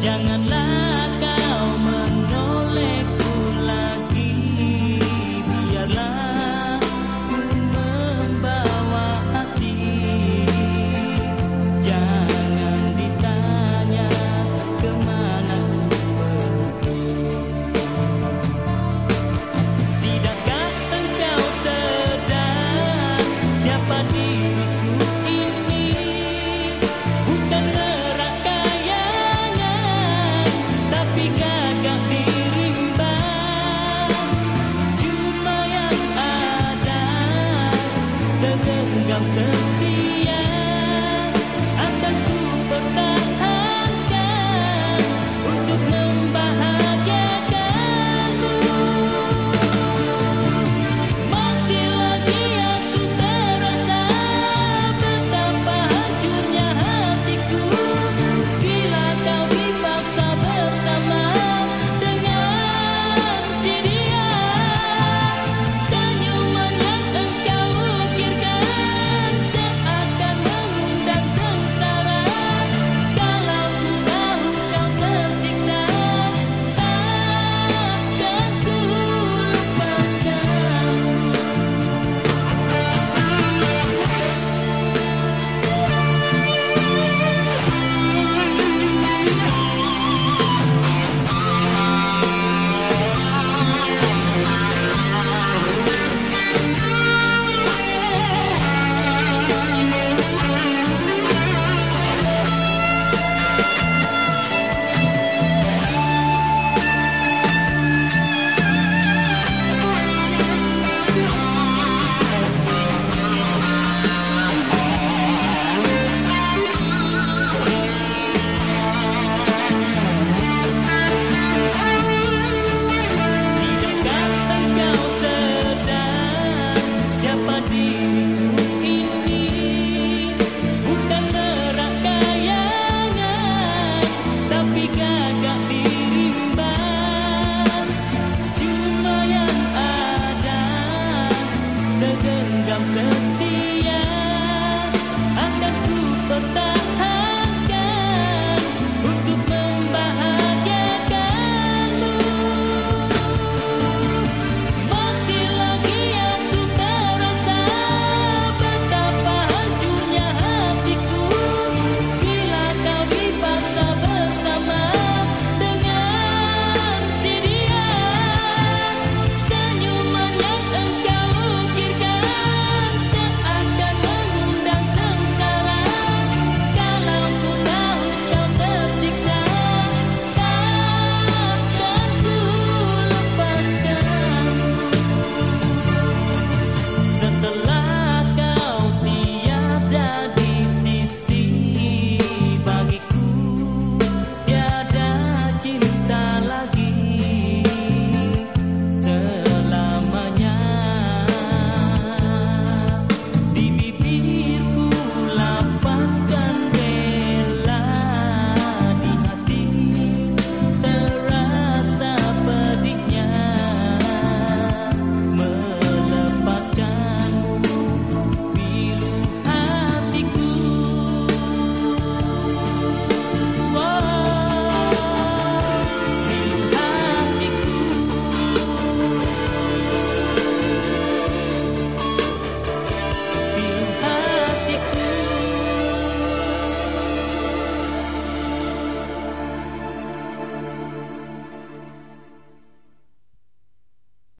Janganlah kau menolehku lagi. Biarlah ku membawa hati. Jangan ditanya ke mana ku pergi. Tidakkah engkau sedang siapa diriku?